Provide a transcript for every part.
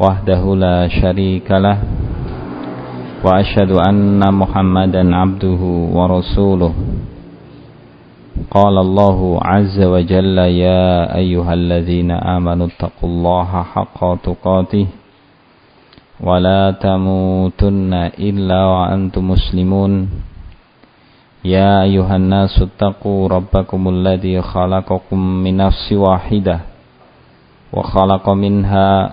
وحده لا شريك له وأشهد أن محمدا عبده ورسوله قال الله عز وجل يا أيها الذين آمنوا اتقوا الله حق تقاته ولا تموتن إلا وأنتم مسلمون يا أيها الناس اتقوا ربكم الذي خلقكم من نفس واحدة وخلق منها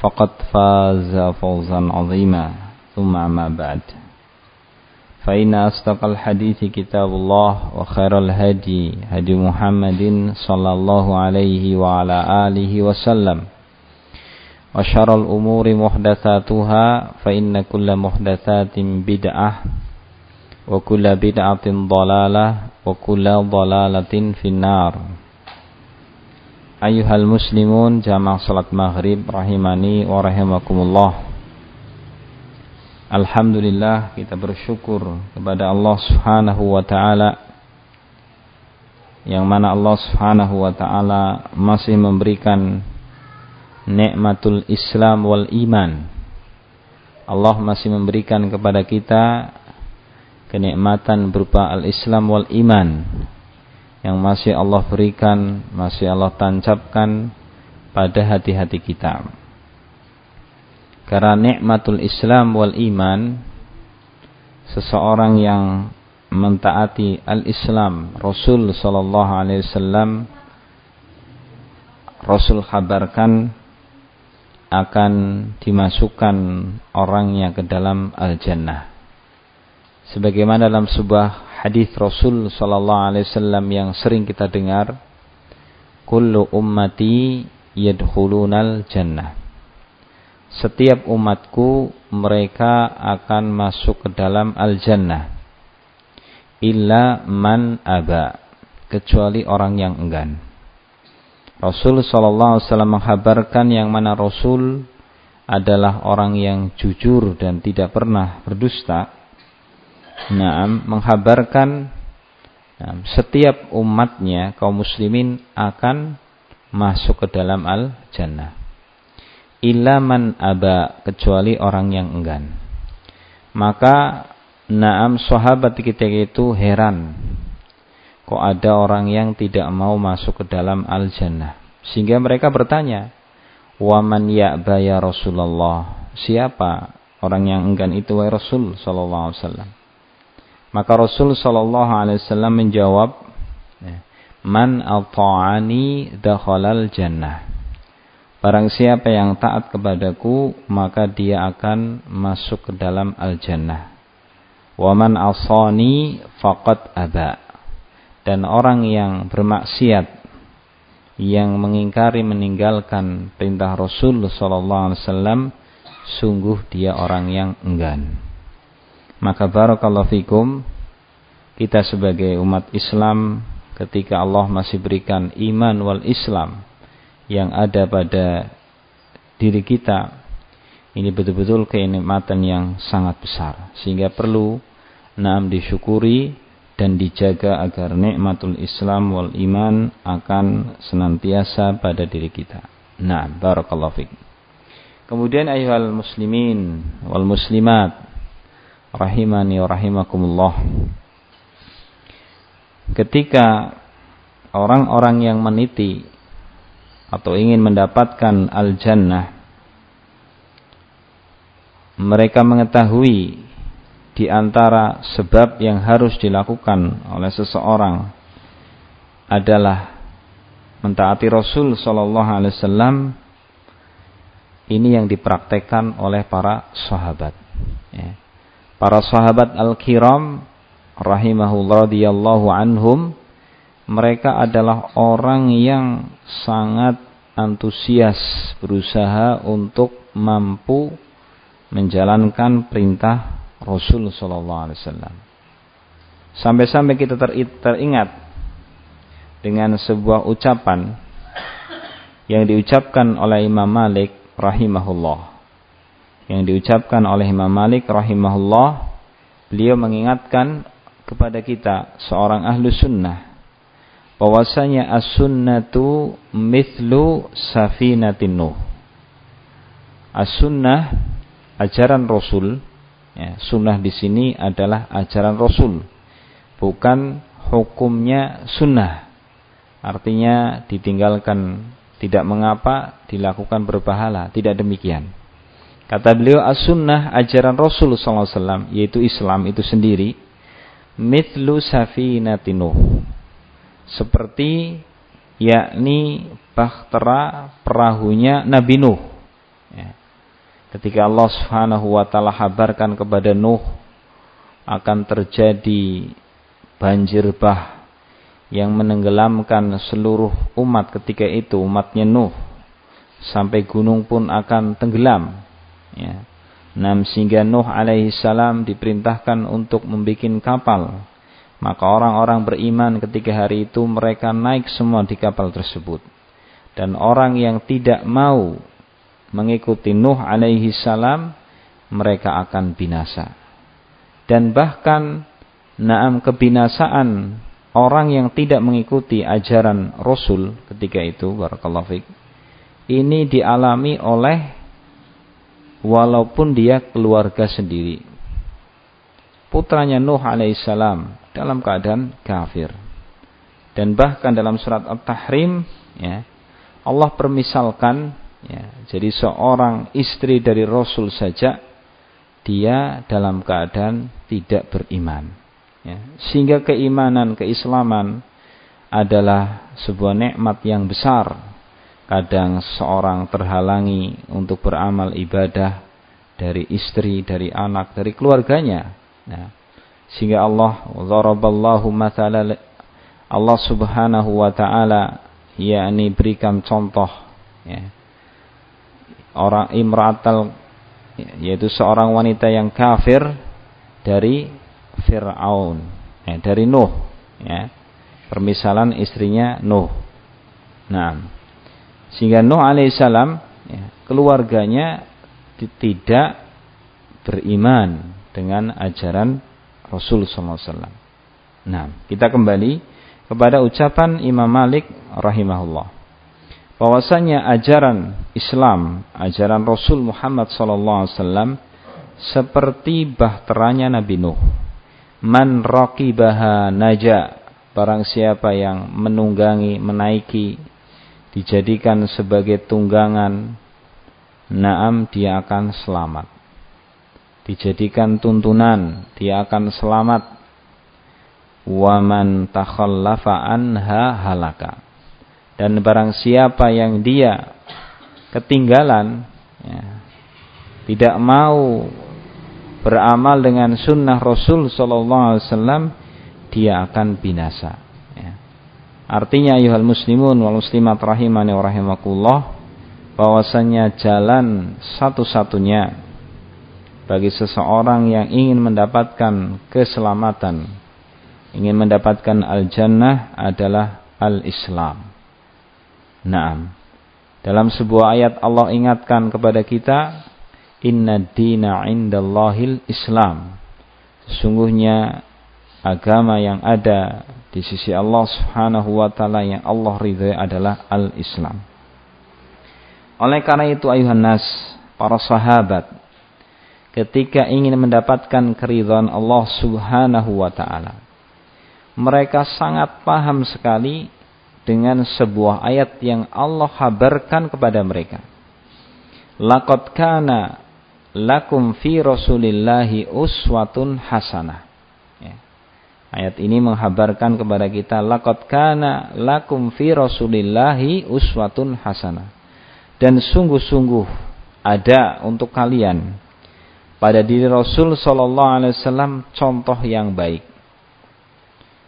فقد فاز فوزا عظيما. ثم ما بعد. فإن أصدق الحديث كتاب الله وخير الهدي هدي محمد صلى الله عليه وعلى آله وسلم. وشر الأمور محدثاتها فإن كل محدثات بدعة وكل بدعة ضلالة وكل ضلالة في النار. Ayuhal muslimun jamaah salat maghrib rahimani wa rahimakumullah Alhamdulillah kita bersyukur kepada Allah subhanahu wa ta'ala Yang mana Allah subhanahu wa ta'ala masih memberikan nikmatul Islam wal iman. Allah masih memberikan kepada kita kenikmatan berupa al-Islam wal iman yang masih Allah berikan, masih Allah tancapkan pada hati-hati kita. Karena nikmatul Islam wal iman seseorang yang mentaati al-Islam Rasul sallallahu alaihi wasallam Rasul kabarkan akan dimasukkan orangnya ke dalam al-jannah. Sebagaimana dalam sebuah hadis Rasul sallallahu alaihi wasallam yang sering kita dengar, "Kullu ummati yadkhulunal jannah." Setiap umatku mereka akan masuk ke dalam al-jannah. Illa man aba, kecuali orang yang enggan. Rasul Shallallahu Alaihi Wasallam menghabarkan yang mana Rasul adalah orang yang jujur dan tidak pernah berdusta. Naam menghabarkan nah, setiap umatnya kaum muslimin akan masuk ke dalam al jannah. Ilaman aba kecuali orang yang enggan. Maka naam sahabat ketika itu heran kok ada orang yang tidak mau masuk ke dalam al-jannah. Sehingga mereka bertanya, "Waman ya Rasulullah?" Siapa orang yang enggan itu wahai Rasul sallallahu alaihi wasallam? Maka Rasul sallallahu alaihi wasallam menjawab, ya, "Man ata'ani dakhalal jannah." Barang siapa yang taat kepadaku, maka dia akan masuk ke dalam al-jannah. Waman asani faqad aba dan orang yang bermaksiat yang mengingkari meninggalkan perintah Rasul sallallahu alaihi wasallam sungguh dia orang yang enggan. Maka barakallahu fikum kita sebagai umat Islam ketika Allah masih berikan iman wal Islam yang ada pada diri kita ini betul-betul kenikmatan yang sangat besar sehingga perlu naam disyukuri dan dijaga agar nikmatul Islam wal iman akan senantiasa pada diri kita. Nah, barakallahu fiik. Kemudian ayuhal muslimin wal muslimat rahimani rahimakumullah. Ketika orang-orang yang meniti atau ingin mendapatkan al-jannah mereka mengetahui di antara sebab yang harus dilakukan oleh seseorang adalah mentaati Rasul Shallallahu Alaihi Wasallam ini yang dipraktekkan oleh para sahabat. Ya. Para sahabat al-kiram rahimahullah anhum mereka adalah orang yang sangat antusias berusaha untuk mampu menjalankan perintah Rasul Sallallahu Alaihi Wasallam. Sampai-sampai kita teringat dengan sebuah ucapan yang diucapkan oleh Imam Malik rahimahullah. Yang diucapkan oleh Imam Malik rahimahullah, beliau mengingatkan kepada kita seorang ahlu sunnah bahwasanya as-sunnatu mithlu safinatin nuh. As-sunnah ajaran Rasul Ya, sunnah di sini adalah ajaran Rasul, bukan hukumnya sunnah. Artinya ditinggalkan tidak mengapa, dilakukan berpahala. Tidak demikian. Kata beliau as-sunnah ajaran Rasul SAW yaitu Islam itu sendiri mithlu safinatinuh seperti yakni bahtera perahunya Nabi Nuh. Ya. Ketika Allah Subhanahu wa taala habarkan kepada Nuh akan terjadi banjir bah yang menenggelamkan seluruh umat ketika itu umatnya Nuh sampai gunung pun akan tenggelam ya. Nam sehingga Nuh alaihi salam diperintahkan untuk membuat kapal. Maka orang-orang beriman ketika hari itu mereka naik semua di kapal tersebut. Dan orang yang tidak mau mengikuti Nuh alaihi salam, mereka akan binasa. Dan bahkan naam kebinasaan orang yang tidak mengikuti ajaran Rasul ketika itu barakallahu. Ini dialami oleh walaupun dia keluarga sendiri. Putranya Nuh alaihissalam dalam keadaan kafir. Dan bahkan dalam surat At-Tahrim ya, Allah permisalkan Ya, jadi seorang istri dari Rasul saja dia dalam keadaan tidak beriman. Ya, sehingga keimanan, keislaman adalah sebuah nikmat yang besar. Kadang seorang terhalangi untuk beramal ibadah dari istri, dari anak, dari keluarganya. Nah, sehingga Allah zaraballahu mathala Allah Subhanahu wa taala yakni berikan contoh ya, orang imratal yaitu seorang wanita yang kafir dari Fir'aun ya, dari Nuh ya. Permisalan istrinya Nuh. Nah sehingga Nuh alaihissalam ya, keluarganya tidak beriman dengan ajaran Rasul SAW. Nah, kita kembali kepada ucapan Imam Malik rahimahullah bahwasanya ajaran Islam, ajaran Rasul Muhammad SAW seperti bahteranya Nabi Nuh. Man raqibaha naja, barang siapa yang menunggangi, menaiki, dijadikan sebagai tunggangan, naam dia akan selamat. Dijadikan tuntunan, dia akan selamat. Waman takhallafa anha halaka dan barang siapa yang dia ketinggalan ya, tidak mau beramal dengan sunnah Rasul Sallallahu Alaihi Wasallam dia akan binasa. Artinya ayuhal muslimun wal muslimat rahimani wa rahimakullah bahwasanya jalan satu-satunya bagi seseorang yang ingin mendapatkan keselamatan ingin mendapatkan al-jannah adalah al-islam Naam. Dalam sebuah ayat Allah ingatkan kepada kita, Inna dina indallahil Islam. Sesungguhnya agama yang ada di sisi Allah Subhanahu wa taala yang Allah ridhai adalah al-Islam. Oleh karena itu ayuhan nas, para sahabat ketika ingin mendapatkan keridhaan Allah Subhanahu wa taala, mereka sangat paham sekali dengan sebuah ayat yang Allah habarkan kepada mereka. Laqad kana lakum fi rasulillahi uswatun hasanah. Ya. Ayat ini menghabarkan kepada kita laqad kana lakum fi rasulillahi uswatun hasanah. Dan sungguh-sungguh ada untuk kalian pada diri Rasul sallallahu alaihi wasallam contoh yang baik.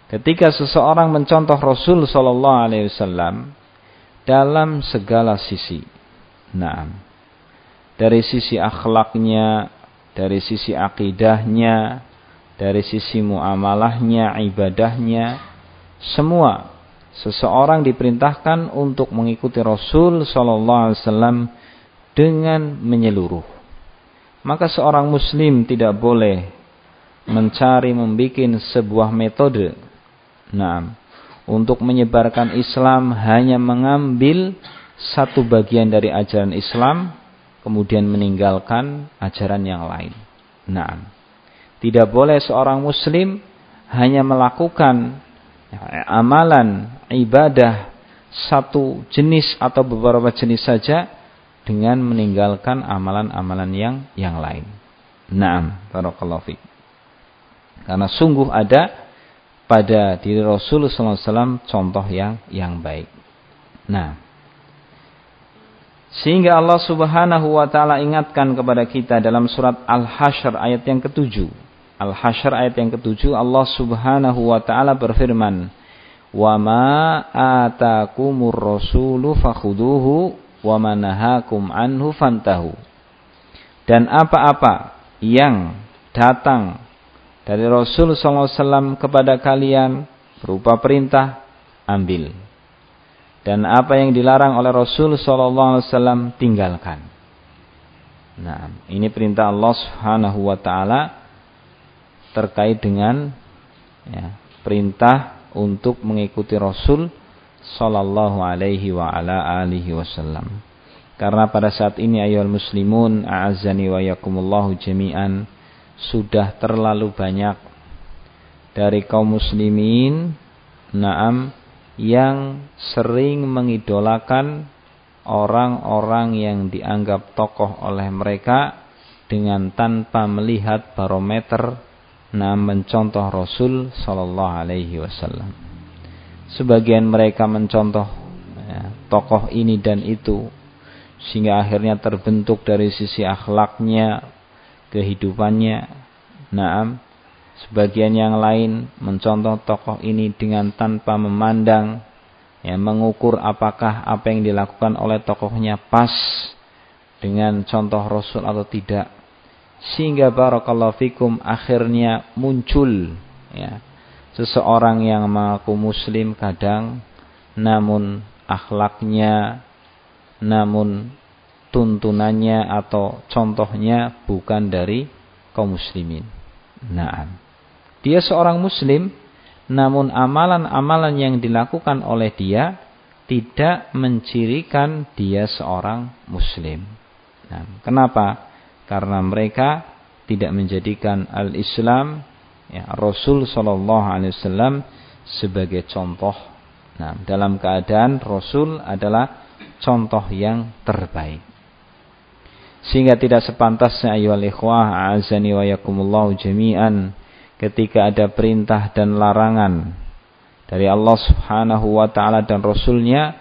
Ketika seseorang mencontoh Rasul sallallahu alaihi wasallam dalam segala sisi. Nah, dari sisi akhlaknya, dari sisi akidahnya, dari sisi muamalahnya, ibadahnya, semua seseorang diperintahkan untuk mengikuti Rasul sallallahu alaihi wasallam dengan menyeluruh. Maka seorang muslim tidak boleh mencari membuat sebuah metode nah, untuk menyebarkan Islam hanya mengambil satu bagian dari ajaran Islam kemudian meninggalkan ajaran yang lain. Nah, tidak boleh seorang muslim hanya melakukan ya, amalan ibadah satu jenis atau beberapa jenis saja dengan meninggalkan amalan-amalan yang yang lain. Naam, barakallahu fiik. Karena sungguh ada pada diri Rasulullah SAW contoh yang yang baik. Nah, sehingga Allah Subhanahu wa taala ingatkan kepada kita dalam surat Al-Hasyr ayat yang ketujuh. Al-Hasyr ayat yang ketujuh Allah Subhanahu wa taala berfirman, "Wa ma atakumur rasulu fakhuduhu wa manahakum anhu fantahu." Dan apa-apa yang datang dari Rasul SAW kepada kalian berupa perintah, ambil dan apa yang dilarang oleh Rasul wasallam tinggalkan. Nah, ini perintah Allah Subhanahu wa taala terkait dengan ya, perintah untuk mengikuti Rasul sallallahu alaihi wa ala alihi wasallam. Karena pada saat ini ayol muslimun a'azzani wa yakumullahu jami'an sudah terlalu banyak dari kaum muslimin naam yang sering mengidolakan orang-orang yang dianggap tokoh oleh mereka dengan tanpa melihat barometer nah mencontoh Rasul Shallallahu Alaihi Wasallam. Sebagian mereka mencontoh ya, tokoh ini dan itu sehingga akhirnya terbentuk dari sisi akhlaknya, kehidupannya. Naam, Sebagian yang lain mencontoh tokoh ini dengan tanpa memandang, ya, mengukur apakah apa yang dilakukan oleh tokohnya pas dengan contoh Rasul atau tidak. Sehingga barakallahu fikum akhirnya muncul ya, seseorang yang mengaku muslim kadang namun akhlaknya namun tuntunannya atau contohnya bukan dari kaum muslimin. Naam. Dia seorang muslim, namun amalan-amalan yang dilakukan oleh dia tidak mencirikan dia seorang muslim. Nah, kenapa? Karena mereka tidak menjadikan al-Islam ya, Rasul Shallallahu Alaihi Wasallam sebagai contoh. Nah, dalam keadaan Rasul adalah contoh yang terbaik. Sehingga tidak sepantasnya ayyuhal ikhwah azani wa yakumullahu jami'an ketika ada perintah dan larangan dari Allah Subhanahu wa taala dan rasulnya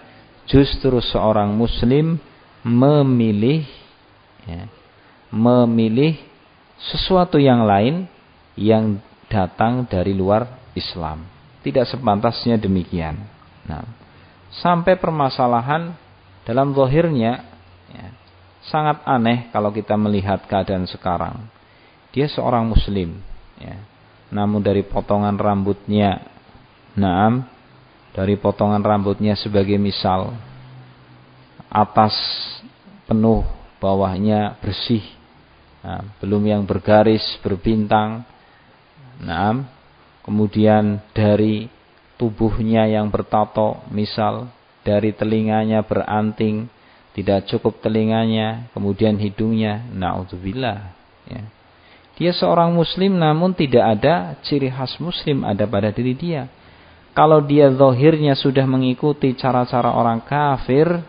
justru seorang muslim memilih ya, memilih sesuatu yang lain yang datang dari luar Islam. Tidak sepantasnya demikian. Nah, sampai permasalahan dalam zahirnya ya, sangat aneh kalau kita melihat keadaan sekarang. Dia seorang muslim, ya namun dari potongan rambutnya naam dari potongan rambutnya sebagai misal atas penuh bawahnya bersih. Nah, belum yang bergaris berbintang. Naam kemudian dari tubuhnya yang bertato misal dari telinganya beranting tidak cukup telinganya kemudian hidungnya naudzubillah ya. Dia seorang muslim namun tidak ada ciri khas muslim ada pada diri dia. Kalau dia zahirnya sudah mengikuti cara-cara orang kafir,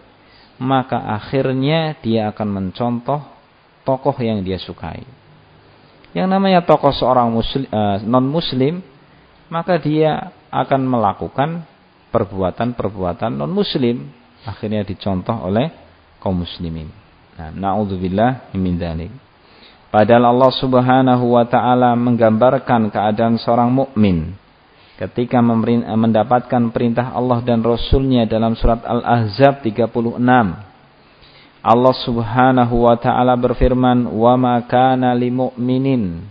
maka akhirnya dia akan mencontoh tokoh yang dia sukai. Yang namanya tokoh seorang muslim, uh, non muslim, maka dia akan melakukan perbuatan-perbuatan non muslim akhirnya dicontoh oleh kaum muslimin. Nah, naudzubillah min. Padahal Allah Subhanahu wa taala menggambarkan keadaan seorang mukmin ketika mendapatkan perintah Allah dan Rasulnya dalam surat Al-Ahzab 36. Allah Subhanahu wa taala berfirman, "Wa ma kana lil mu'minin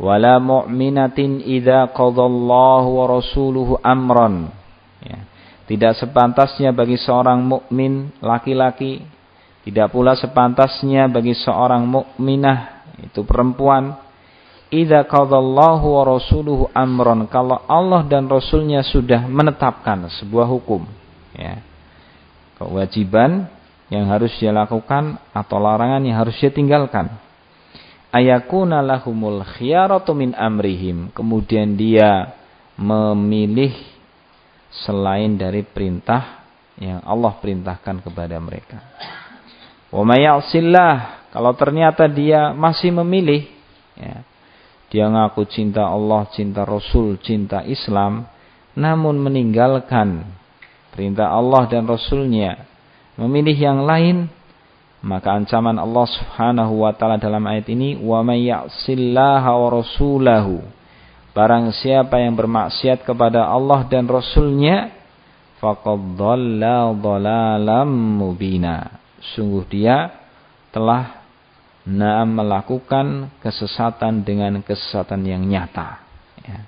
wala mu'minatin idza qadallahu wa rasuluhu amran." Ya. Tidak sepantasnya bagi seorang mukmin laki-laki, tidak pula sepantasnya bagi seorang mukminah itu perempuan Idza qadallahu wa rasuluhu amron. Kalau Allah dan rasulnya sudah menetapkan sebuah hukum ya kewajiban yang harus dia lakukan atau larangan yang harus dia tinggalkan. Ayakuna lahumul khiyaratu min amrihim. Kemudian dia memilih selain dari perintah yang Allah perintahkan kepada mereka. Wa kalau ternyata dia masih memilih ya dia ngaku cinta Allah, cinta Rasul, cinta Islam, namun meninggalkan perintah Allah dan Rasulnya, memilih yang lain, maka ancaman Allah Subhanahu wa taala dalam ayat ini, "Wa may wa rasulahu" Barang siapa yang bermaksiat kepada Allah dan Rasulnya, faqad dhalla dhalalam mubina. Sungguh dia telah nah melakukan kesesatan dengan kesesatan yang nyata. Ya.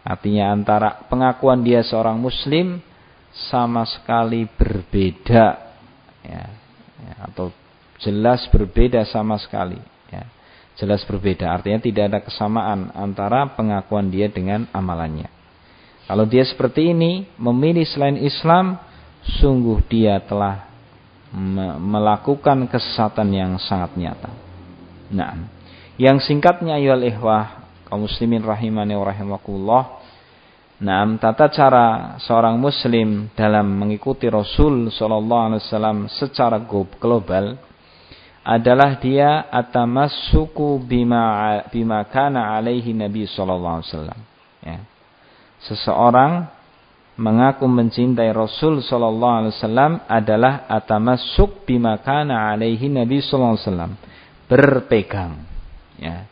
Artinya antara pengakuan dia seorang muslim sama sekali berbeda, ya. Ya, atau jelas berbeda sama sekali. Ya. Jelas berbeda, artinya tidak ada kesamaan antara pengakuan dia dengan amalannya. Kalau dia seperti ini, memilih selain Islam, sungguh dia telah melakukan kesesatan yang sangat nyata. Nah, yang singkatnya ayol ihwah kaum muslimin rahimani wa rahimakumullah. Nah, tata cara seorang muslim dalam mengikuti Rasul sallallahu alaihi wasallam secara global adalah dia atamassuku bima bima kana alaihi Nabi sallallahu alaihi wasallam. Ya. Seseorang mengaku mencintai Rasul sallallahu alaihi wasallam adalah atamassuk bima kana alaihi Nabi sallallahu alaihi wasallam. Berpegang ya.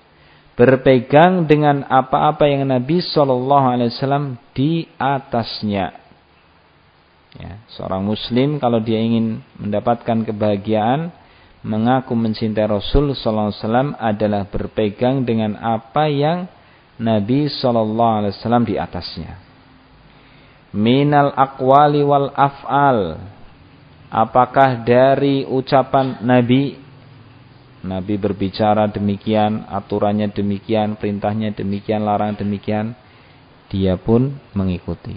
Berpegang dengan apa-apa yang Nabi sallallahu alaihi wasallam di atasnya. Ya, seorang muslim kalau dia ingin mendapatkan kebahagiaan mengaku mencintai Rasul sallallahu alaihi wasallam adalah berpegang dengan apa yang Nabi sallallahu alaihi wasallam di atasnya minal akwali wal af'al. Apakah dari ucapan Nabi? Nabi berbicara demikian aturannya demikian perintahnya demikian larang demikian. Dia pun mengikuti.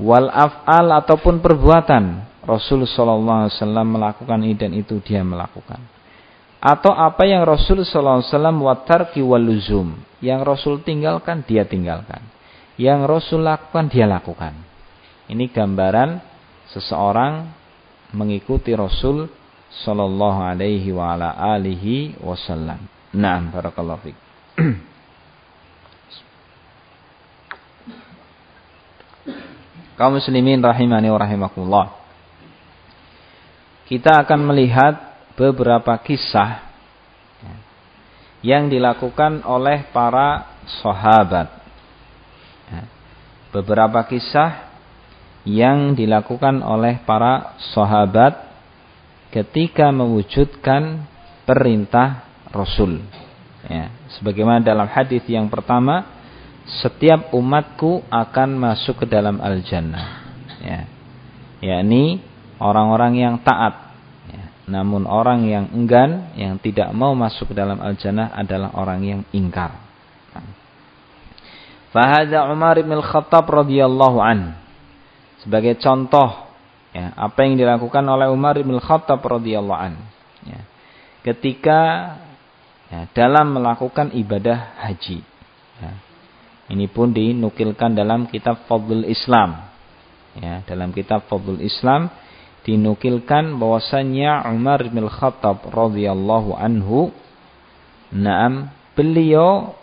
Wal af'al ataupun perbuatan. Rasul sallallahu alaihi wasallam melakukan ini dan itu dia melakukan. Atau apa yang Rasul sallallahu alaihi wasallam watarki waluzum yang Rasul tinggalkan dia tinggalkan yang Rasul lakukan dia lakukan. Ini gambaran seseorang mengikuti Rasul sallallahu alaihi wa ala alihi wasallam. Naam barakallahu fik. Kaum muslimin rahimani wa rahimakumullah. Kita akan melihat beberapa kisah yang dilakukan oleh para sahabat beberapa kisah yang dilakukan oleh para sahabat ketika mewujudkan perintah Rasul. Ya, sebagaimana dalam hadis yang pertama, setiap umatku akan masuk ke dalam al-jannah. Ya. Yakni orang-orang yang taat. Ya. Namun orang yang enggan, yang tidak mau masuk ke dalam al-jannah adalah orang yang ingkar. Fahadha Umar bin Khattab radhiyallahu an. Sebagai contoh ya, apa yang dilakukan oleh Umar bin Khattab radhiyallahu an. Ya. Ketika ya, dalam melakukan ibadah haji. Ya. Ini pun dinukilkan dalam kitab Fadlul Islam. Ya, dalam kitab Fadlul Islam dinukilkan bahwasanya Umar bin Khattab radhiyallahu anhu Naam beliau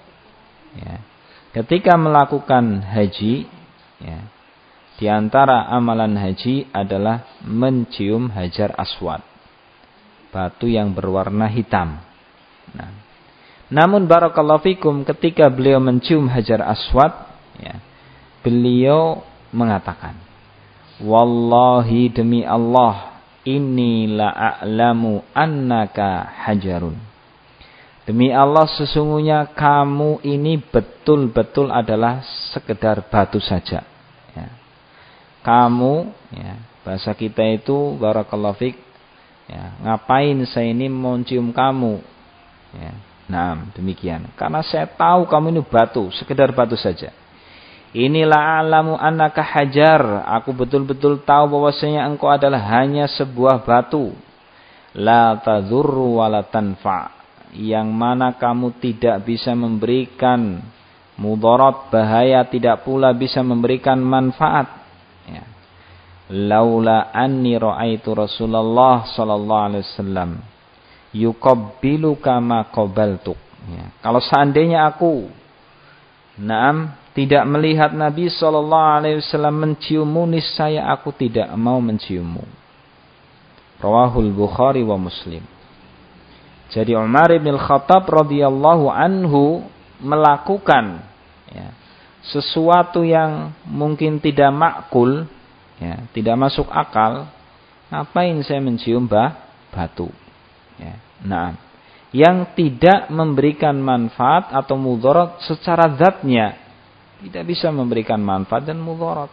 ya, ketika melakukan haji ya, di antara amalan haji adalah mencium hajar aswad batu yang berwarna hitam. Nah, namun barakallahu fikum ketika beliau mencium hajar aswad ya, beliau mengatakan Wallahi demi Allah inni la a'lamu annaka hajarun Demi Allah sesungguhnya kamu ini betul-betul adalah sekedar batu saja. Ya. Kamu, ya, bahasa kita itu barakallahu ya, ngapain saya ini mencium kamu? Ya. Nah, demikian. Karena saya tahu kamu ini batu, sekedar batu saja. Inilah alamu anaka hajar. Aku betul-betul tahu bahwasanya engkau adalah hanya sebuah batu. La tadurru wa la tanfa' yang mana kamu tidak bisa memberikan mudarat bahaya tidak pula bisa memberikan manfaat ya. laula anni raaitu Rasulullah sallallahu alaihi wasallam yuqabbilu kama qabaltuk ya. kalau seandainya aku Naam tidak melihat Nabi sallallahu alaihi wasallam menciummu niscaya aku tidak mau menciummu Rawahul Bukhari wa Muslim jadi Umar bin Khattab radhiyallahu anhu melakukan ya, sesuatu yang mungkin tidak makul, ya, tidak masuk akal. Ngapain saya mencium bah, batu? Ya, nah, yang tidak memberikan manfaat atau mudarat secara zatnya tidak bisa memberikan manfaat dan mudarat.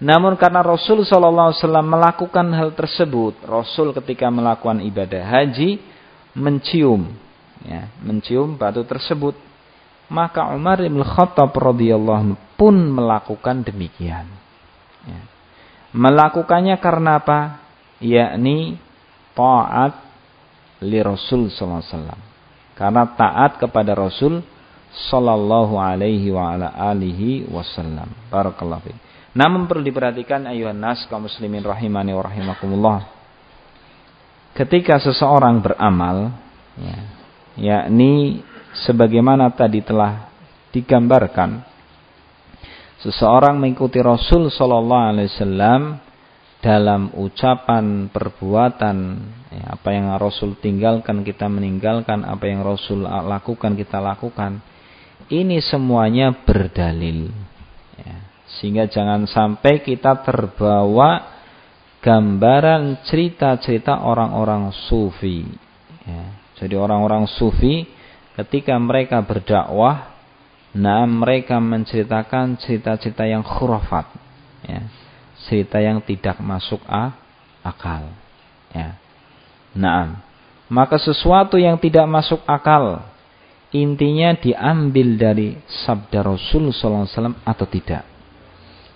Namun karena Rasul Wasallam melakukan hal tersebut, Rasul ketika melakukan ibadah haji mencium ya, mencium batu tersebut. Maka Umar bin Khattab radhiyallahu pun melakukan demikian. Ya. Melakukannya karena apa? Yakni taat li Rasul sallallahu alaihi wasallam. Karena taat kepada Rasul sallallahu alaihi wa ala alihi wasallam. Barakallahu. Namun perlu diperhatikan ayuhan nas kaum muslimin rahimani wa rahimakumullah ketika seseorang beramal ya, yakni sebagaimana tadi telah digambarkan seseorang mengikuti Rasul sallallahu alaihi wasallam dalam ucapan perbuatan ya, apa yang Rasul tinggalkan kita meninggalkan apa yang Rasul lakukan kita lakukan ini semuanya berdalil. Ya, sehingga jangan sampai kita terbawa gambaran cerita-cerita orang-orang sufi. Ya. Jadi orang-orang sufi ketika mereka berdakwah, nah mereka menceritakan cerita-cerita yang khurafat, ya. cerita yang tidak masuk a, akal. Ya. Nah, maka sesuatu yang tidak masuk akal intinya diambil dari sabda Rasul SAW atau tidak.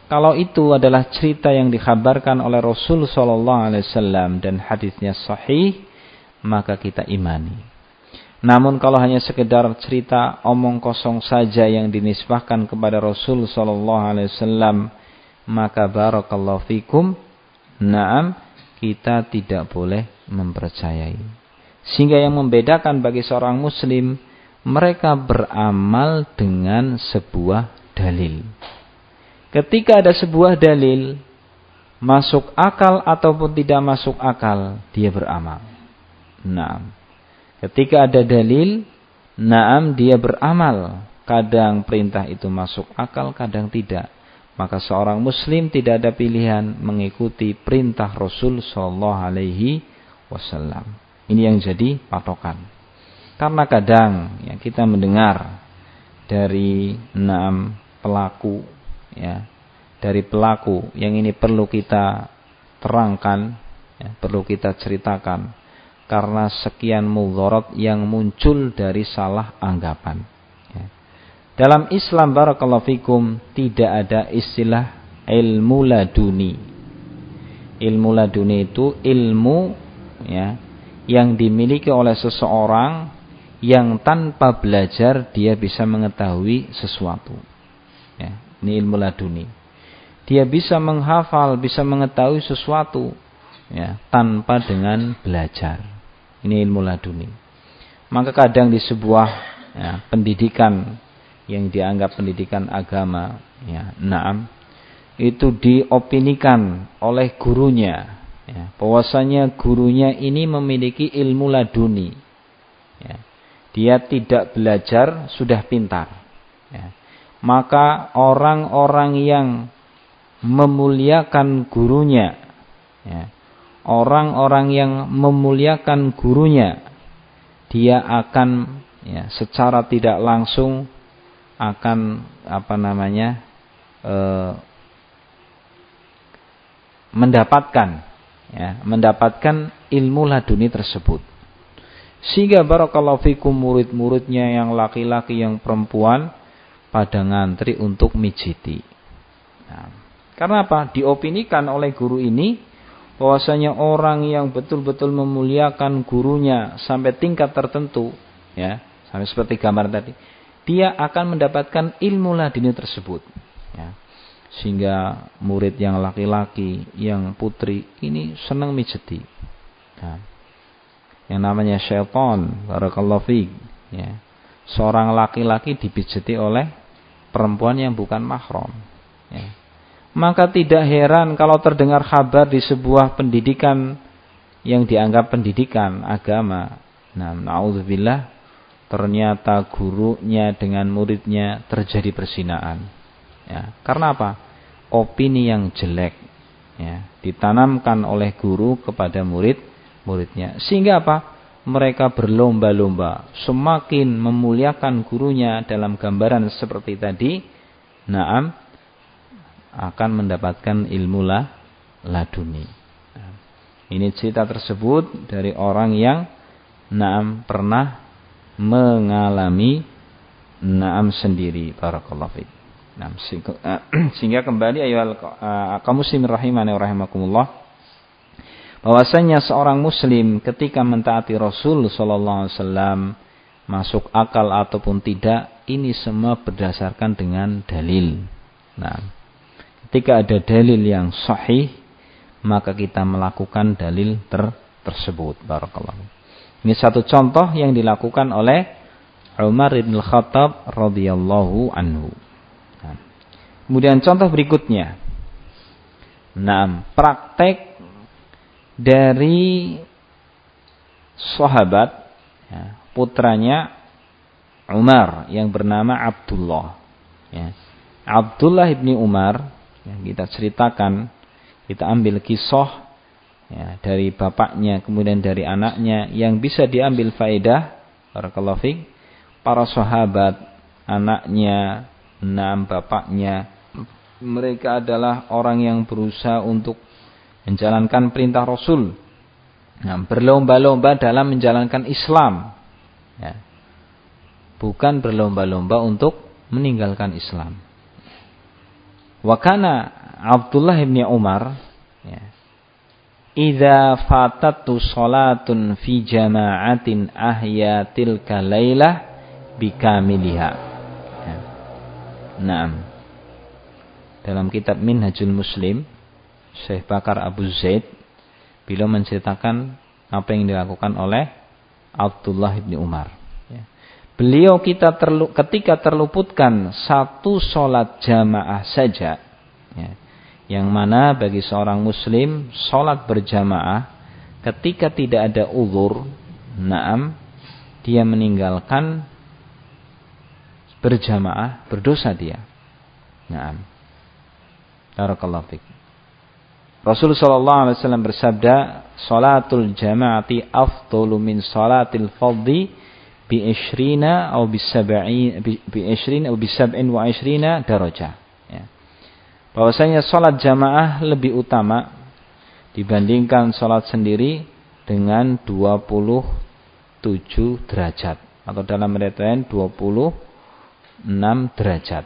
Kalau itu adalah cerita yang dikhabarkan oleh Rasul Sallallahu Alaihi Wasallam dan hadisnya sahih, maka kita imani. Namun kalau hanya sekedar cerita omong kosong saja yang dinisbahkan kepada Rasul Sallallahu Alaihi Wasallam, maka barakallahu fikum, naam kita tidak boleh mempercayai. Sehingga yang membedakan bagi seorang Muslim, mereka beramal dengan sebuah dalil. Ketika ada sebuah dalil masuk akal ataupun tidak masuk akal, dia beramal. Naam. Ketika ada dalil, naam dia beramal. Kadang perintah itu masuk akal, kadang tidak. Maka seorang muslim tidak ada pilihan mengikuti perintah Rasul sallallahu alaihi wasallam. Ini yang jadi patokan. Karena kadang ya, kita mendengar dari enam pelaku ya dari pelaku yang ini perlu kita terangkan ya, perlu kita ceritakan karena sekian mudorot yang muncul dari salah anggapan ya. dalam Islam barakallahu fikum tidak ada istilah ilmu laduni ilmu laduni itu ilmu ya yang dimiliki oleh seseorang yang tanpa belajar dia bisa mengetahui sesuatu ini ilmu laduni. Dia bisa menghafal, bisa mengetahui sesuatu. ya, tanpa dengan belajar. Ini ilmu laduni. Maka kadang di sebuah ya, pendidikan yang dianggap pendidikan agama, ya, naam, itu diopinikan oleh gurunya, ya, bahwasanya gurunya ini memiliki ilmu laduni. Ya. Dia tidak belajar sudah pintar. Ya. Maka orang-orang yang memuliakan gurunya, ya, orang-orang yang memuliakan gurunya, dia akan ya, secara tidak langsung akan apa namanya e, mendapatkan ya, mendapatkan ilmu laduni tersebut. Sehingga barakallahu fikum murid-muridnya yang laki-laki yang perempuan pada ngantri untuk mijiti. Nah, karena apa? Diopinikan oleh guru ini bahwasanya orang yang betul-betul memuliakan gurunya sampai tingkat tertentu, ya, sampai seperti gambar tadi, dia akan mendapatkan ilmu ladini tersebut. Ya. Sehingga murid yang laki-laki, yang putri ini senang mijeti. Ya. Yang namanya syaitan, barakallahu ya. Seorang laki-laki dipijeti oleh perempuan yang bukan mahram. Ya maka tidak heran kalau terdengar kabar di sebuah pendidikan yang dianggap pendidikan agama. Nah, naudzubillah ternyata gurunya dengan muridnya terjadi persinaan. Ya, karena apa? Opini yang jelek ya, ditanamkan oleh guru kepada murid-muridnya. Sehingga apa? Mereka berlomba-lomba semakin memuliakan gurunya dalam gambaran seperti tadi. Naam, akan mendapatkan ilmu lah laduni. Ini cerita tersebut dari orang yang naam pernah mengalami naam sendiri barakallahu fiik. Nah, sehingga kembali ayo kaum muslimin rahimani rahimakumullah bahwasanya seorang muslim ketika mentaati Rasul sallallahu alaihi wasallam masuk akal ataupun tidak ini semua berdasarkan dengan dalil. Nah, Ketika ada dalil yang sahih, maka kita melakukan dalil ter tersebut. Barakallahu. Ini satu contoh yang dilakukan oleh Umar bin Khattab radhiyallahu anhu. Nah. Kemudian contoh berikutnya. Nah, praktek dari sahabat ya, putranya Umar yang bernama Abdullah. Ya. Abdullah ibni Umar yang kita ceritakan, kita ambil kisah ya, dari bapaknya, kemudian dari anaknya, yang bisa diambil faedah, barakallahu fiqh, para sahabat, anaknya, enam bapaknya, mereka adalah orang yang berusaha untuk menjalankan perintah Rasul. Nah, berlomba-lomba dalam menjalankan Islam. Ya. Bukan berlomba-lomba untuk meninggalkan Islam. Wakana Abdullah bin Umar ya, Idza fatatu salatun fi jama'atin ahya tilka lailah bikamiliha. Ya. Naam. Dalam kitab Minhajul Muslim, Syekh Bakar Abu Zaid beliau menceritakan apa yang dilakukan oleh Abdullah bin Umar. Beliau kita terlu, ketika terluputkan satu sholat jamaah saja, ya, yang mana bagi seorang muslim sholat berjamaah ketika tidak ada uzur, naam, dia meninggalkan berjamaah berdosa dia. Naam. Barakallahu fiik. Rasul sallallahu alaihi wasallam bersabda, "Salatul jamaati afdalu min salatil fardhi bi ishrina atau bi sab'in bi ishrina atau bi sab'in wa ishrina darajah ya. Bahwasanya salat jamaah lebih utama dibandingkan salat sendiri dengan 27 derajat atau dalam riwayat 26 derajat.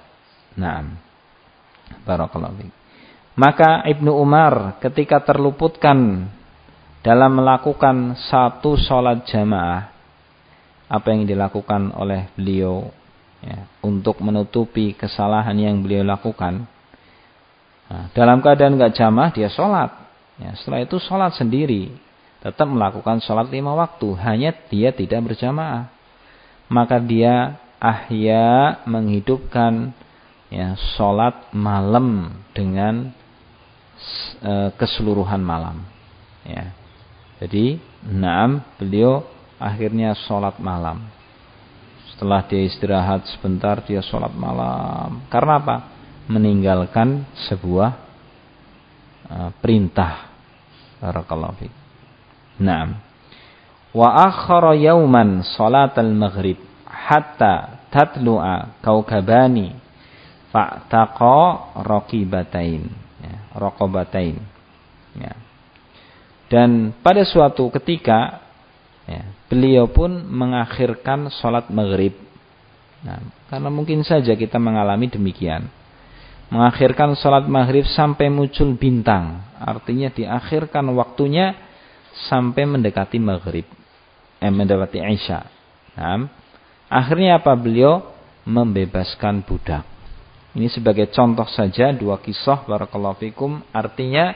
Naam. Barakallahu. Maka Ibnu Umar ketika terluputkan dalam melakukan satu sholat jamaah apa yang dilakukan oleh beliau ya, untuk menutupi kesalahan yang beliau lakukan. Nah, dalam keadaan nggak jamah dia sholat, Ya, setelah itu sholat sendiri. Tetap melakukan sholat lima waktu. Hanya dia tidak berjamaah. Maka dia ahya menghidupkan ya, sholat malam dengan keseluruhan malam. Ya. Jadi, enam beliau akhirnya sholat malam. Setelah dia istirahat sebentar, dia sholat malam. Karena apa? Meninggalkan sebuah uh, perintah. Barakallahu. Naam. Wa akhara yauman salatal maghrib hatta tatlu'a kaukabani fa'taqa raqibatain ya, raqabatain ya. Dan pada suatu ketika ya, beliau pun mengakhirkan sholat maghrib. Nah, karena mungkin saja kita mengalami demikian. Mengakhirkan sholat maghrib sampai muncul bintang. Artinya diakhirkan waktunya sampai mendekati maghrib. Eh, mendekati Isya. Nah, akhirnya apa beliau? Membebaskan budak. Ini sebagai contoh saja dua kisah barakallahu fikum. Artinya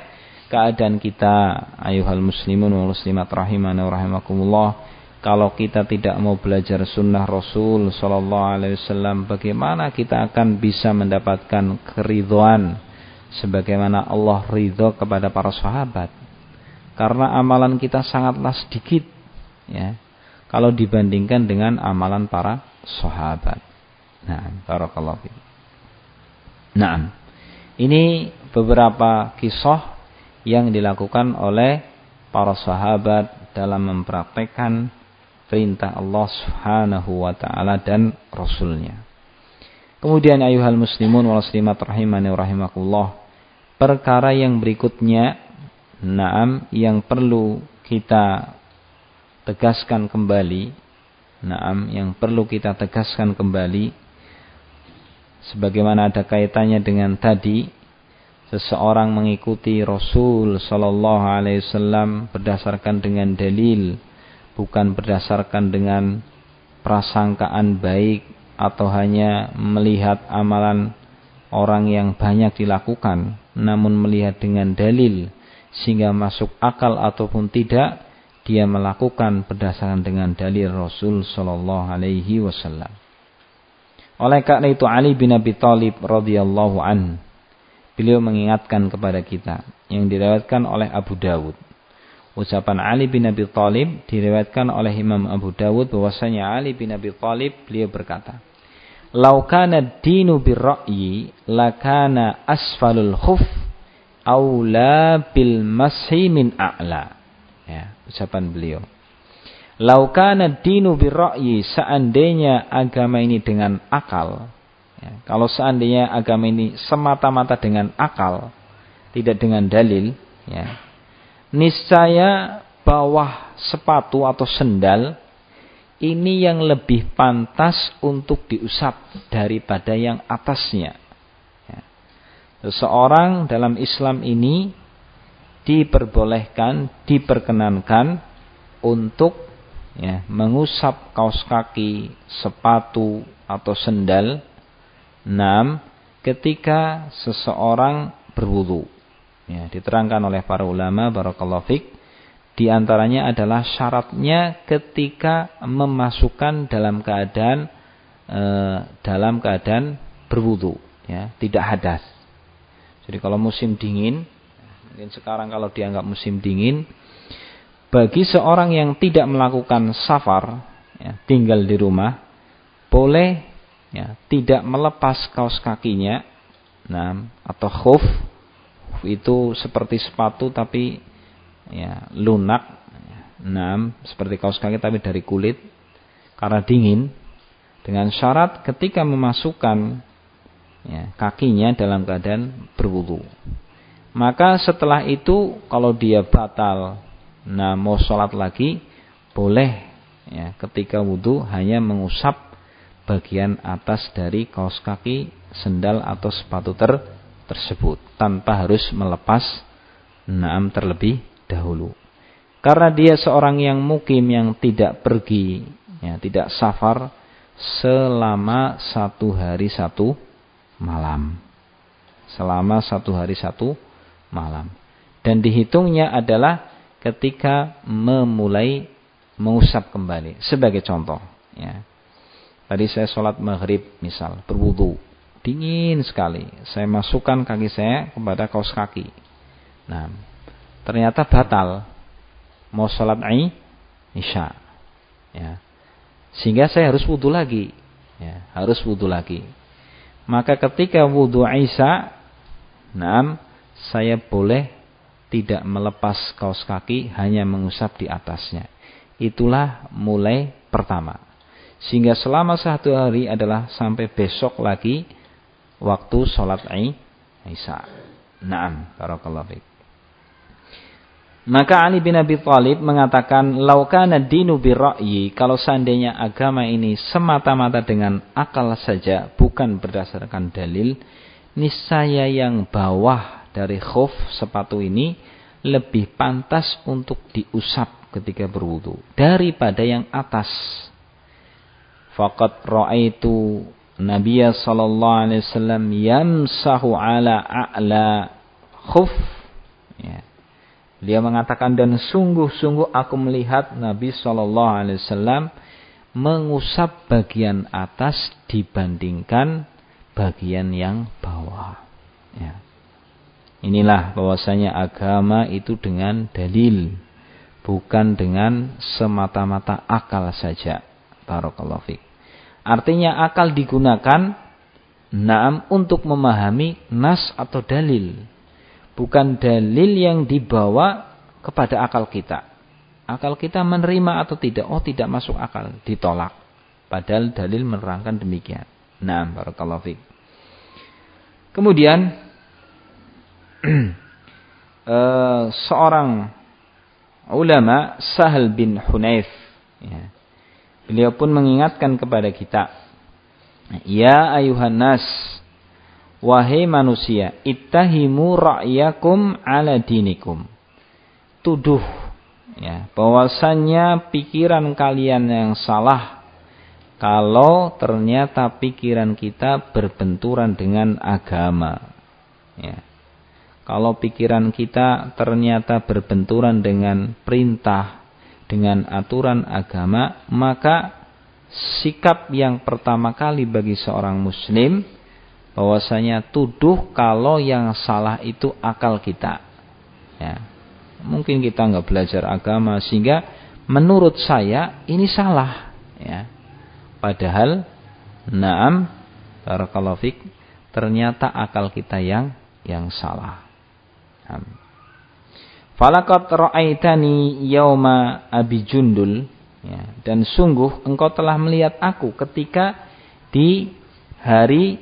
keadaan kita ayuhal muslimun wal muslimat rahimana rahimakumullah kalau kita tidak mau belajar sunnah Rasul Sallallahu Alaihi Wasallam, bagaimana kita akan bisa mendapatkan keridhaan sebagaimana Allah ridho kepada para sahabat? Karena amalan kita sangatlah sedikit, ya, kalau dibandingkan dengan amalan para sahabat. Nah, barakallahu Nah, ini beberapa kisah yang dilakukan oleh para sahabat dalam mempraktekkan perintah Allah Subhanahu wa taala dan rasulnya. Kemudian ayuhal muslimun wal muslimat rahimani rahimakumullah, perkara yang berikutnya naam yang perlu kita tegaskan kembali, naam yang perlu kita tegaskan kembali sebagaimana ada kaitannya dengan tadi seseorang mengikuti Rasul Sallallahu Alaihi Wasallam berdasarkan dengan dalil, bukan berdasarkan dengan prasangkaan baik atau hanya melihat amalan orang yang banyak dilakukan, namun melihat dengan dalil sehingga masuk akal ataupun tidak, dia melakukan berdasarkan dengan dalil Rasul Sallallahu Alaihi Wasallam. Oleh karena itu Ali bin Abi Thalib radhiyallahu an beliau mengingatkan kepada kita yang diriwayatkan oleh Abu Dawud. Ucapan Ali bin Abi Thalib diriwayatkan oleh Imam Abu Dawud bahwasanya Ali bin Abi Thalib beliau berkata, "Lau kana dinu birra'yi lakana asfalul khuf aula bil mashi min a'la." Ya, ucapan beliau. Lau kana dinu birra'yi seandainya agama ini dengan akal, Ya, kalau seandainya agama ini semata-mata dengan akal, tidak dengan dalil, ya, niscaya bawah sepatu atau sendal ini yang lebih pantas untuk diusap daripada yang atasnya. Ya. Seseorang dalam Islam ini diperbolehkan, diperkenankan untuk ya, mengusap kaos kaki, sepatu atau sendal Enam, ketika seseorang berwudu. Ya, diterangkan oleh para ulama barakallahu fik di antaranya adalah syaratnya ketika memasukkan dalam keadaan e, dalam keadaan berwudu, ya, tidak hadas. Jadi kalau musim dingin, mungkin sekarang kalau dianggap musim dingin, bagi seorang yang tidak melakukan safar, ya, tinggal di rumah, boleh ya, tidak melepas kaos kakinya nah, atau khuf itu seperti sepatu tapi ya, lunak nah, seperti kaos kaki tapi dari kulit karena dingin dengan syarat ketika memasukkan ya, kakinya dalam keadaan berwudu. Maka setelah itu kalau dia batal nah mau sholat lagi boleh ya ketika wudhu hanya mengusap bagian atas dari kaos kaki, sendal atau sepatu ter tersebut tanpa harus melepas naam terlebih dahulu. Karena dia seorang yang mukim yang tidak pergi, ya, tidak safar selama satu hari satu malam. Selama satu hari satu malam. Dan dihitungnya adalah ketika memulai mengusap kembali. Sebagai contoh. Ya. Tadi saya sholat maghrib misal, berwudu. Dingin sekali. Saya masukkan kaki saya kepada kaos kaki. Nah, ternyata batal. Mau sholat isya. Ya. Sehingga saya harus wudhu lagi. Ya, harus wudhu lagi. Maka ketika wudhu Isa, nah, saya boleh tidak melepas kaos kaki, hanya mengusap di atasnya. Itulah mulai pertama. Sehingga selama satu hari adalah sampai besok lagi waktu sholat Isa. Naam, barakallahu fiqh. Maka Ali bin Abi Thalib mengatakan, "Laukana dinu birra'yi." Kalau seandainya agama ini semata-mata dengan akal saja, bukan berdasarkan dalil, niscaya yang bawah dari khuf sepatu ini lebih pantas untuk diusap ketika berwudu daripada yang atas. Faqad ra'aitu Nabiya sallallahu alaihi wasallam yamsahu ala a'la khuf. Ya dia mengatakan dan sungguh-sungguh aku melihat Nabi Shallallahu Alaihi Wasallam mengusap bagian atas dibandingkan bagian yang bawah. Ya. Inilah bahwasanya agama itu dengan dalil, bukan dengan semata-mata akal saja. Barakallahu. Artinya akal digunakan naam untuk memahami nas atau dalil bukan dalil yang dibawa kepada akal kita. Akal kita menerima atau tidak, oh tidak masuk akal, ditolak. Padahal dalil menerangkan demikian. Nah, barakallahu. Kemudian uh, seorang ulama Sahal bin Hunayf ya, beliau pun mengingatkan kepada kita ya ayuhan nas Wahai manusia, ittahimu ra'yakum ala dinikum. Tuduh ya, bahwasannya pikiran kalian yang salah kalau ternyata pikiran kita berbenturan dengan agama. Ya. Kalau pikiran kita ternyata berbenturan dengan perintah, dengan aturan agama, maka sikap yang pertama kali bagi seorang muslim bahwasanya tuduh kalau yang salah itu akal kita. Ya. Mungkin kita nggak belajar agama sehingga menurut saya ini salah. Ya. Padahal, naam, barakallahu ternyata akal kita yang yang salah. Falakat ra'aitani yauma abi jundul ya, dan sungguh engkau telah melihat aku ketika di hari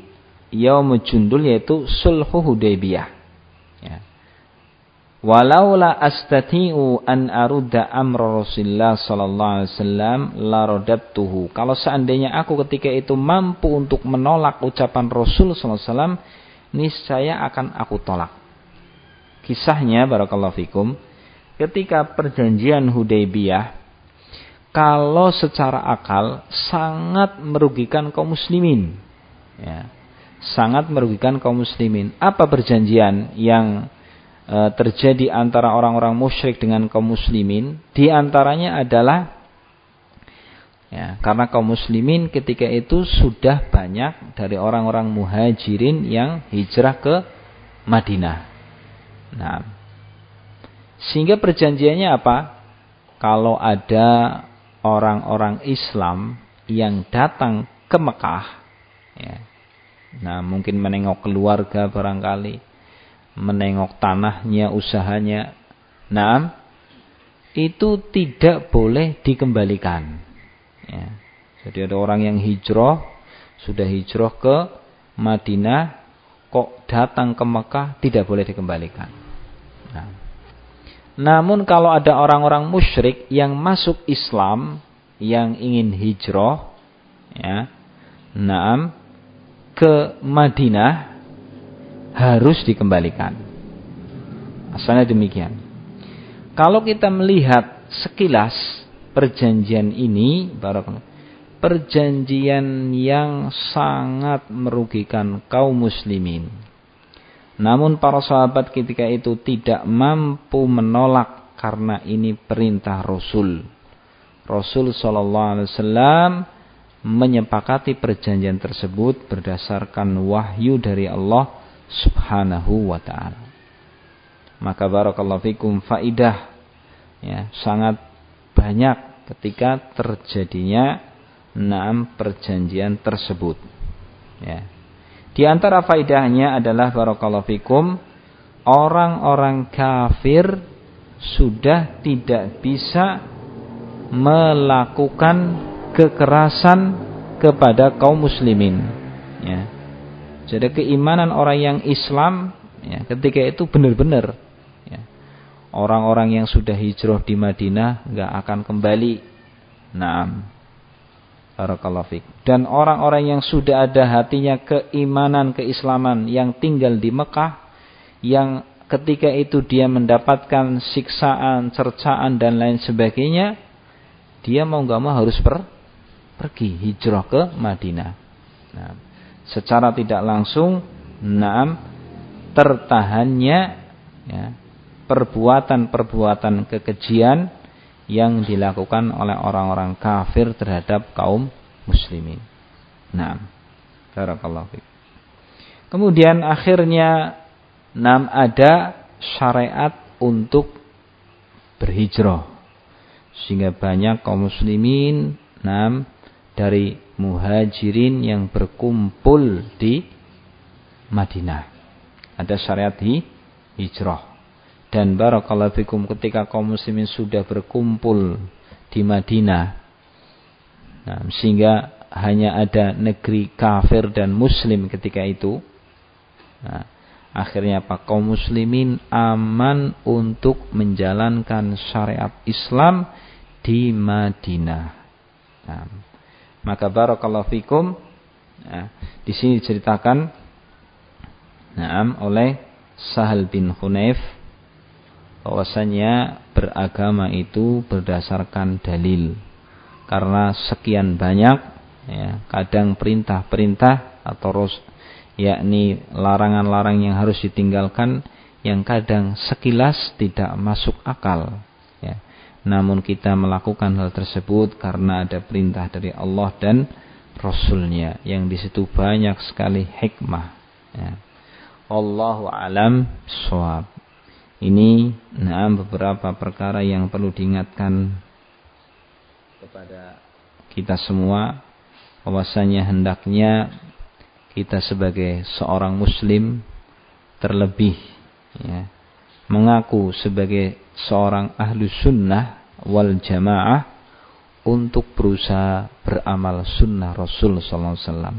yaumul jundul yaitu sulhu Hudaybiyah. Ya. Walaula astati'u an arudda amra Rasulullah sallallahu alaihi wasallam la radattuhu. Kalau seandainya aku ketika itu mampu untuk menolak ucapan Rasul sallallahu alaihi wasallam, niscaya akan aku tolak. Kisahnya barakallahu fikum, ketika perjanjian Hudaybiyah kalau secara akal sangat merugikan kaum muslimin. Ya sangat merugikan kaum muslimin. Apa perjanjian yang e, terjadi antara orang-orang musyrik dengan kaum muslimin? Di antaranya adalah ya, karena kaum muslimin ketika itu sudah banyak dari orang-orang muhajirin yang hijrah ke Madinah. Nah, sehingga perjanjiannya apa? Kalau ada orang-orang Islam yang datang ke Mekah, ya, Nah, mungkin menengok keluarga barangkali, menengok tanahnya, usahanya. Nah, itu tidak boleh dikembalikan. Ya. Jadi ada orang yang hijrah, sudah hijrah ke Madinah, kok datang ke Mekah tidak boleh dikembalikan. Nah. Namun kalau ada orang-orang musyrik yang masuk Islam, yang ingin hijrah, ya, naam, ke Madinah harus dikembalikan. Asalnya demikian. Kalau kita melihat sekilas perjanjian ini, perjanjian yang sangat merugikan kaum muslimin. Namun para sahabat ketika itu tidak mampu menolak karena ini perintah Rasul. Rasul Shallallahu Alaihi Wasallam menyepakati perjanjian tersebut berdasarkan wahyu dari Allah Subhanahu wa taala. Maka barakallahu fikum faidah ya sangat banyak ketika terjadinya enam perjanjian tersebut. Ya. Di antara faidahnya adalah barakallahu fikum orang-orang kafir sudah tidak bisa melakukan kekerasan kepada kaum muslimin. Ya. Jadi keimanan orang yang Islam ya, ketika itu benar-benar ya. orang-orang yang sudah hijrah di Madinah nggak akan kembali. Nah, Barakallahu Dan orang-orang yang sudah ada hatinya keimanan, keislaman yang tinggal di Mekah yang ketika itu dia mendapatkan siksaan, cercaan dan lain sebagainya, dia mau nggak mau harus per, pergi hijrah ke Madinah. Nah, secara tidak langsung, naam tertahannya ya, perbuatan-perbuatan kekejian yang dilakukan oleh orang-orang kafir terhadap kaum muslimin. Nah, barakallahu fiik. Kemudian akhirnya nam ada syariat untuk berhijrah. Sehingga banyak kaum muslimin nam dari muhajirin yang berkumpul di Madinah. Ada syariat hijrah. Dan barakallahu fikum ketika kaum muslimin sudah berkumpul di Madinah. Nah, sehingga hanya ada negeri kafir dan muslim ketika itu. Nah, akhirnya Pak kaum muslimin aman untuk menjalankan syariat Islam di Madinah. Nah, maka barakallahu fikum nah, di sini diceritakan nah, oleh Sahal bin Hunayf bahwasanya beragama itu berdasarkan dalil. Karena sekian banyak ya kadang perintah-perintah atau ros yakni larangan-larang yang harus ditinggalkan yang kadang sekilas tidak masuk akal ya. Namun kita melakukan hal tersebut karena ada perintah dari Allah dan Rasulnya. Yang di situ banyak sekali hikmah ya. Allahu alam suab ini nah beberapa perkara yang perlu diingatkan kepada kita semua bahwasanya hendaknya kita sebagai seorang muslim terlebih ya, mengaku sebagai seorang ahlu sunnah wal jamaah untuk berusaha beramal sunnah Rasul Sallallahu Alaihi Wasallam.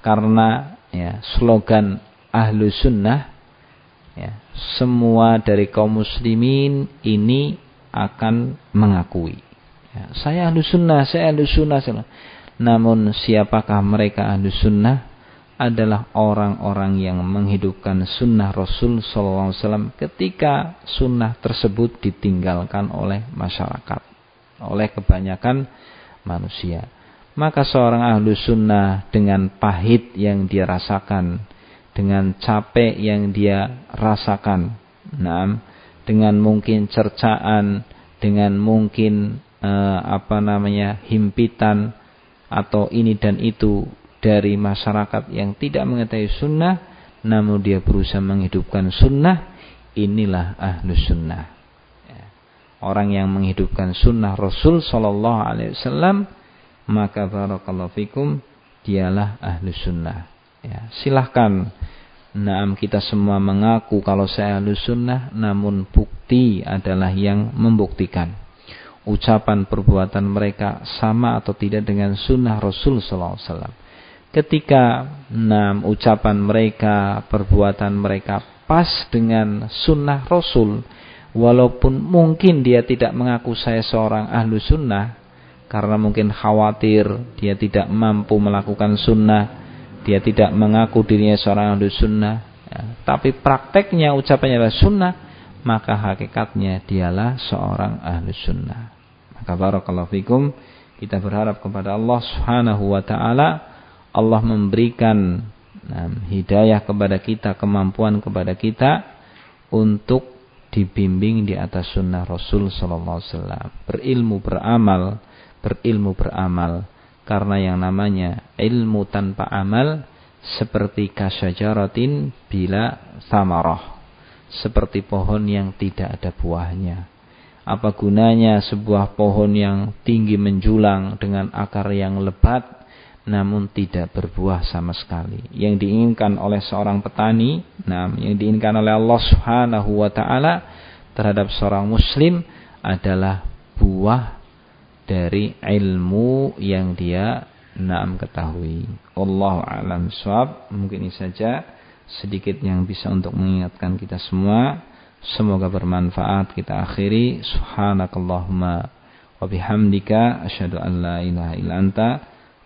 Karena ya slogan ahlu sunnah ya, semua dari kaum muslimin ini akan mengakui. Ya, saya ahlu sunnah, saya ahlu sunnah. Namun siapakah mereka ahlu sunnah? Adalah orang-orang yang menghidupkan sunnah Rasul SAW ketika sunnah tersebut ditinggalkan oleh masyarakat. Oleh kebanyakan manusia. Maka seorang ahlu sunnah dengan pahit yang dia rasakan dengan capek yang dia rasakan. Nah, dengan mungkin cercaan, dengan mungkin eh, apa namanya himpitan atau ini dan itu dari masyarakat yang tidak mengetahui sunnah, namun dia berusaha menghidupkan sunnah, inilah ahlu sunnah. Ya. Orang yang menghidupkan sunnah Rasul Sallallahu Alaihi Wasallam, maka barakallahu fikum dialah ahlu sunnah. Ya, silahkan Naam kita semua mengaku kalau saya sunnah namun bukti adalah yang membuktikan ucapan perbuatan mereka sama atau tidak dengan sunnah Rasul Sallallahu Alaihi Wasallam. Ketika enam ucapan mereka, perbuatan mereka pas dengan sunnah Rasul, walaupun mungkin dia tidak mengaku saya seorang ahlu sunnah, karena mungkin khawatir dia tidak mampu melakukan sunnah, dia tidak mengaku dirinya seorang ahlu sunnah, ya, tapi prakteknya ucapannya adalah sunnah, maka hakikatnya dialah seorang ahlu sunnah. Maka barakallahu fikum, kita berharap kepada Allah subhanahu wa ta'ala, Allah memberikan nah, hidayah kepada kita, kemampuan kepada kita untuk dibimbing di atas sunnah Rasul Sallallahu Alaihi Wasallam, berilmu beramal, berilmu beramal, karena yang namanya ilmu tanpa amal seperti kasyajaratin bila samarah, seperti pohon yang tidak ada buahnya. Apa gunanya sebuah pohon yang tinggi menjulang dengan akar yang lebat namun tidak berbuah sama sekali. Yang diinginkan oleh seorang petani, nah, yang diinginkan oleh Allah Subhanahu wa taala terhadap seorang muslim adalah buah dari ilmu yang dia naam ketahui. Allah alam swab. Mungkin ini saja sedikit yang bisa untuk mengingatkan kita semua. Semoga bermanfaat. Kita akhiri subhanakallahumma wa bihamdika asyhadu an la ilaha illa anta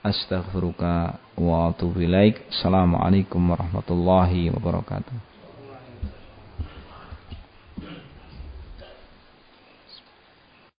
astaghfiruka wa atubu ilaik. Assalamualaikum warahmatullahi wabarakatuh.